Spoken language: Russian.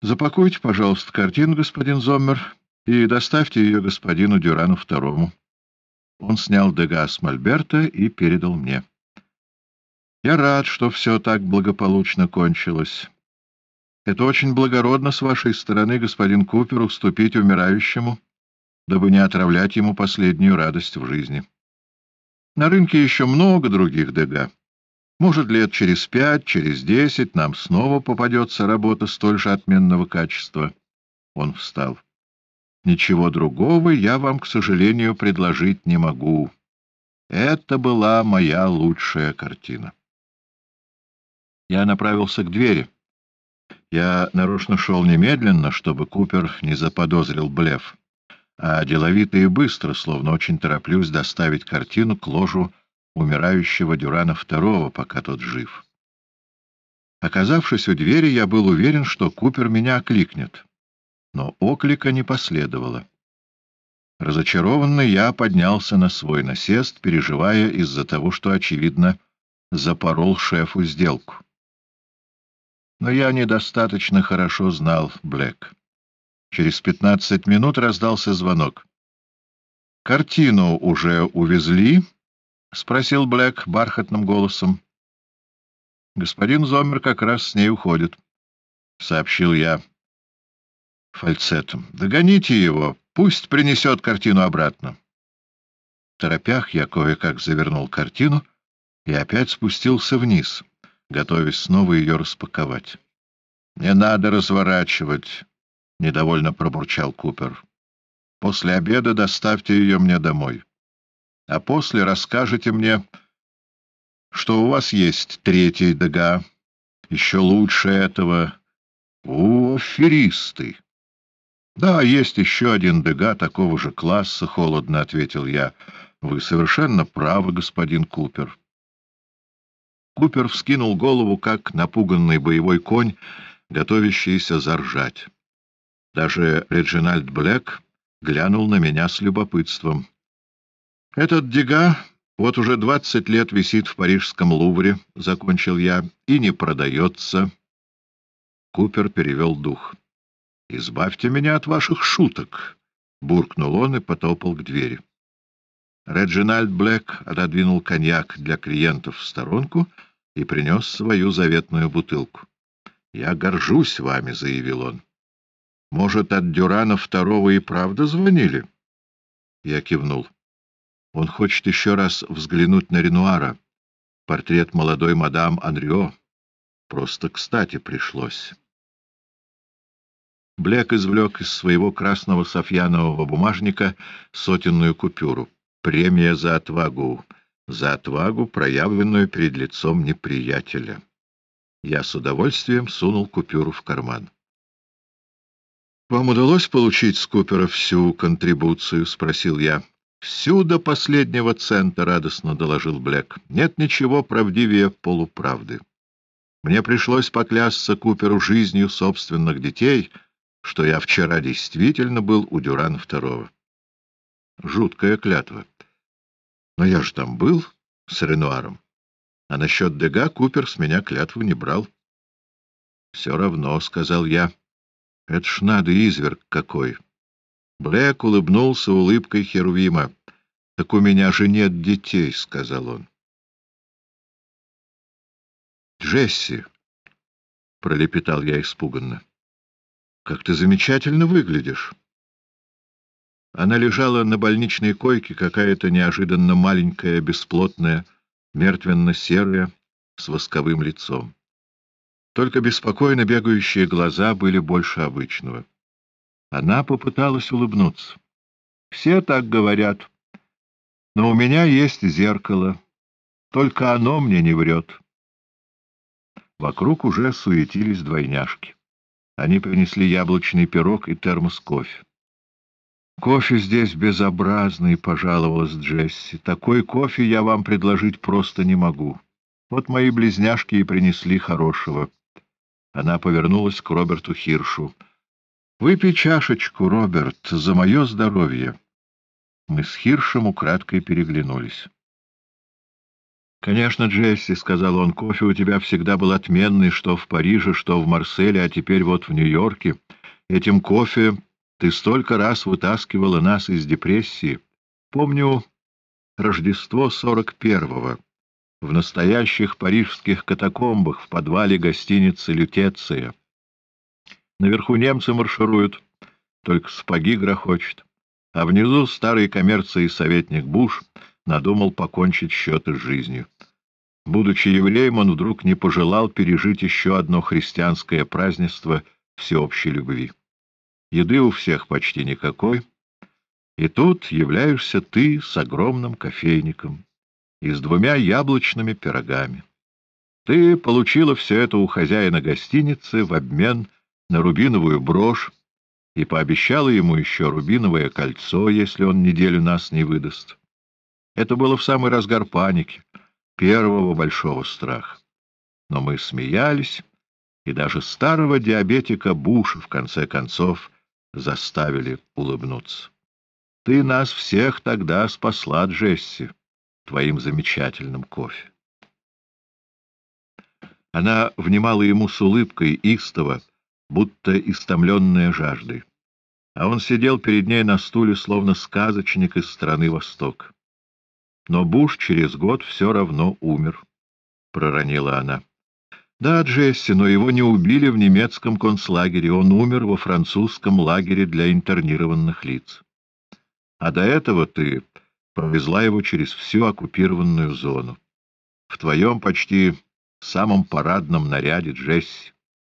Запакуйте, пожалуйста, картину, господин Зоммер, и доставьте ее господину Дюрану Второму. Он снял Дега с Мольберта и передал мне. Я рад, что все так благополучно кончилось. Это очень благородно с вашей стороны, господин Купер, уступить умирающему, дабы не отравлять ему последнюю радость в жизни. На рынке еще много других Дега. Может, лет через пять, через десять нам снова попадется работа столь же отменного качества. Он встал. Ничего другого я вам, к сожалению, предложить не могу. Это была моя лучшая картина. Я направился к двери. Я нарочно шел немедленно, чтобы Купер не заподозрил блеф, а деловито и быстро, словно очень тороплюсь доставить картину к ложу умирающего Дюрана II, пока тот жив. Оказавшись у двери, я был уверен, что Купер меня окликнет. Но оклика не последовало. Разочарованный я поднялся на свой насест, переживая из-за того, что, очевидно, запорол шефу сделку. Но я недостаточно хорошо знал Блэк. Через пятнадцать минут раздался звонок. «Картину уже увезли?» — спросил Блэк бархатным голосом. «Господин Зомер как раз с ней уходит», — сообщил я фальцетом. «Догоните его, пусть принесет картину обратно». В торопях я кое-как завернул картину и опять спустился вниз — готовясь снова ее распаковать. — Не надо разворачивать, — недовольно пробурчал Купер. — После обеда доставьте ее мне домой. А после расскажете мне, что у вас есть третий дага, еще лучше этого. У, аферисты! — Да, есть еще один дега такого же класса, — холодно ответил я. — Вы совершенно правы, господин Купер. Купер вскинул голову, как напуганный боевой конь, готовящийся заржать. Даже Реджинальд Блэк глянул на меня с любопытством. «Этот Дега вот уже двадцать лет висит в парижском Лувре», — закончил я, — «и не продается». Купер перевел дух. «Избавьте меня от ваших шуток», — буркнул он и потопал к двери. Реджинальд Блэк отодвинул коньяк для клиентов в сторонку — и принес свою заветную бутылку. — Я горжусь вами, — заявил он. — Может, от Дюрана второго и правда звонили? Я кивнул. Он хочет еще раз взглянуть на Ренуара. Портрет молодой мадам Анрио. Просто кстати пришлось. Блек извлек из своего красного софьянового бумажника сотенную купюру. Премия за отвагу за отвагу, проявленную перед лицом неприятеля. Я с удовольствием сунул купюру в карман. — Вам удалось получить с Купера всю контрибуцию? — спросил я. — Всю до последнего цента, — радостно доложил Блек. — Нет ничего правдивее полуправды. Мне пришлось поклясться Куперу жизнью собственных детей, что я вчера действительно был у Дюрана второго. Жуткая клятва. Но я же там был с Ренуаром. А насчет Дега Купер с меня клятву не брал. — Все равно, — сказал я. — Это ж надо изверг какой. Блэк улыбнулся улыбкой Херувима. — Так у меня же нет детей, — сказал он. — Джесси, — пролепетал я испуганно, — как ты замечательно выглядишь. Она лежала на больничной койке, какая-то неожиданно маленькая, бесплотная, мертвенно-серая, с восковым лицом. Только беспокойно бегающие глаза были больше обычного. Она попыталась улыбнуться. «Все так говорят. Но у меня есть зеркало. Только оно мне не врет». Вокруг уже суетились двойняшки. Они принесли яблочный пирог и термос кофе. «Кофе здесь безобразный», — пожаловалась Джесси. «Такой кофе я вам предложить просто не могу. Вот мои близняшки и принесли хорошего». Она повернулась к Роберту Хиршу. «Выпей чашечку, Роберт, за мое здоровье». Мы с Хиршем украдкой переглянулись. «Конечно, Джесси», — сказал он, — «кофе у тебя всегда был отменный, что в Париже, что в Марселе, а теперь вот в Нью-Йорке. Этим кофе ты столько раз вытаскивала нас из депрессии. Помню Рождество сорок первого в настоящих парижских катакомбах в подвале гостиницы «Лютеция». Наверху немцы маршируют, только сапоги грохочет, а внизу старый коммерции советник Буш надумал покончить счеты с жизнью. Будучи евреем, он вдруг не пожелал пережить еще одно христианское празднество всеобщей любви. Еды у всех почти никакой, и тут являешься ты с огромным кофейником и с двумя яблочными пирогами. Ты получила все это у хозяина гостиницы в обмен на рубиновую брошь и пообещала ему еще рубиновое кольцо, если он неделю нас не выдаст. Это было в самый разгар паники, первого большого страха. Но мы смеялись, и даже старого диабетика Буша, в конце концов, заставили улыбнуться. Ты нас всех тогда спасла, Джесси твоим замечательным кофе. Она внимала ему с улыбкой истово, будто истомленная жаждой. А он сидел перед ней на стуле, словно сказочник из страны Восток. Но Буш через год все равно умер, — проронила она. Да, Джесси, но его не убили в немецком концлагере, он умер во французском лагере для интернированных лиц. А до этого ты провезла его через всю оккупированную зону. В твоем почти самом парадном наряде, Джесси.